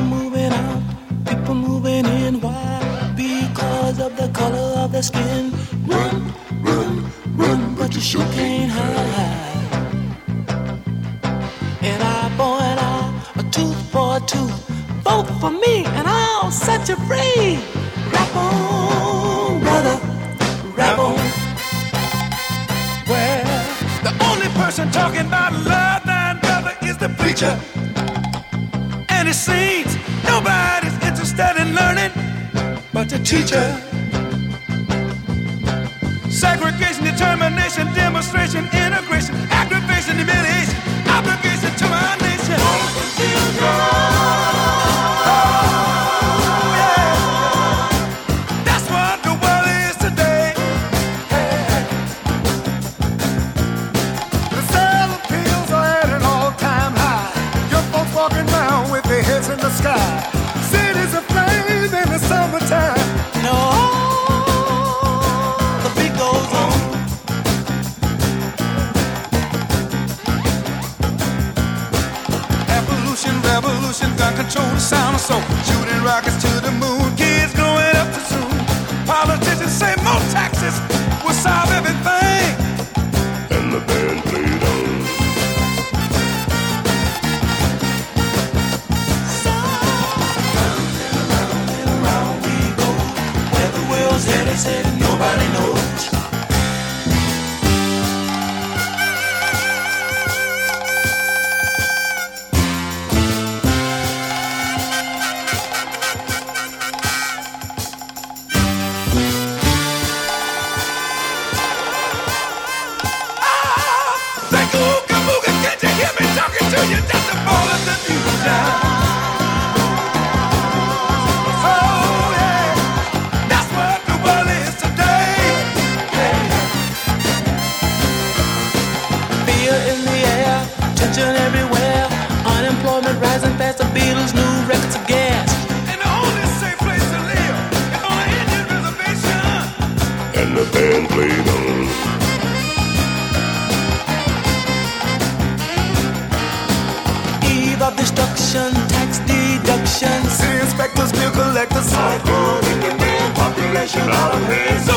People moving out, people moving in. Why? Because of the color of their skin. Run, run, run, but you sure can't hide. And eye for an eye, a tooth for a tooth. Vote for me, and I'll set you free. Rap on, brother, rap on. Well, the only person talking about love, and brother, is the preacher. It nobody's interested in learning but the teacher. Segregation, revolution, control, the sound of soul. Shooting rockets to the moon, kids growing up too soon. Politicians say more taxes will solve everything. And the band played on. Round and around and around we go. Where the world's headed, said nobody knows. And beatles, new records against. And the band played on. Population out of hands